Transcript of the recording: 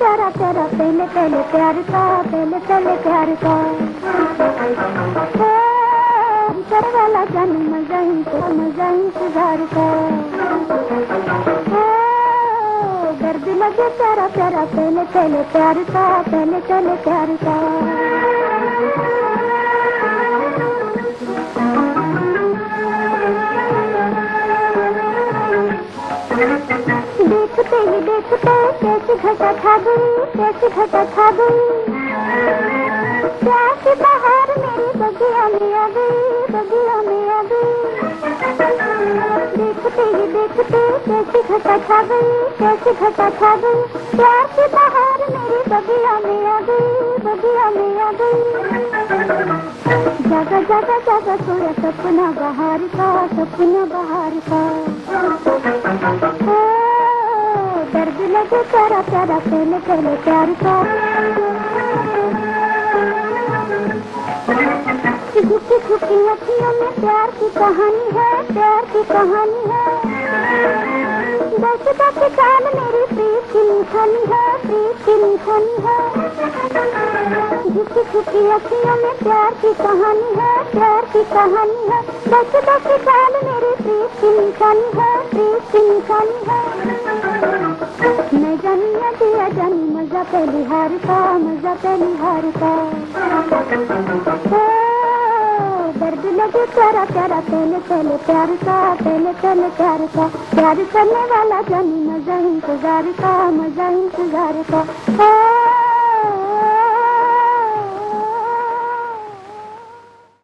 तेरा तेरा पहले पहले प्यार का पहले पहले प्यार का मज़ा इनको मज़ा इंतज़ार का दर्द लगे प्यारा प्यारा, पहले पहले प्यार का पहले पहले प्यार का देखते ही देखते कैसी घटा खा गई कैसी घटा खा गई प्यार की बहार मेरी बगिया में आ गई। ही कैसी घटा खा गई कैसी घटा खा गई प्यार की बहार मेरी बगिया में आ गई बगिया में आ गई जगा जगा जगा सोया सपना बहार का सपना बहार का दर्द लगे प्यारा प्यारा पहले पहले प्यार का। अखियों में प्यार की कहानी है, प्यार की कहानी है। दस दस साल मेरी प्रीत की निशानी है, प्रीत की निशानी है। झुकी झुकी अखियों में प्यार की कहानी है, प्यार की कहानी है। दस दस साल मेरी प्रीत की निशानी है, प्रीत की निशानी है। मैं जानी दिया जानी मज़ा पहली हार का मज़ा पहली हार का प्यारा प्यारा पहले पहले प्यार का पहले पहले प्यार का। प्यार करने वाला जानी मज़ा इंतज़ार का मज़ा इंतज़ार का।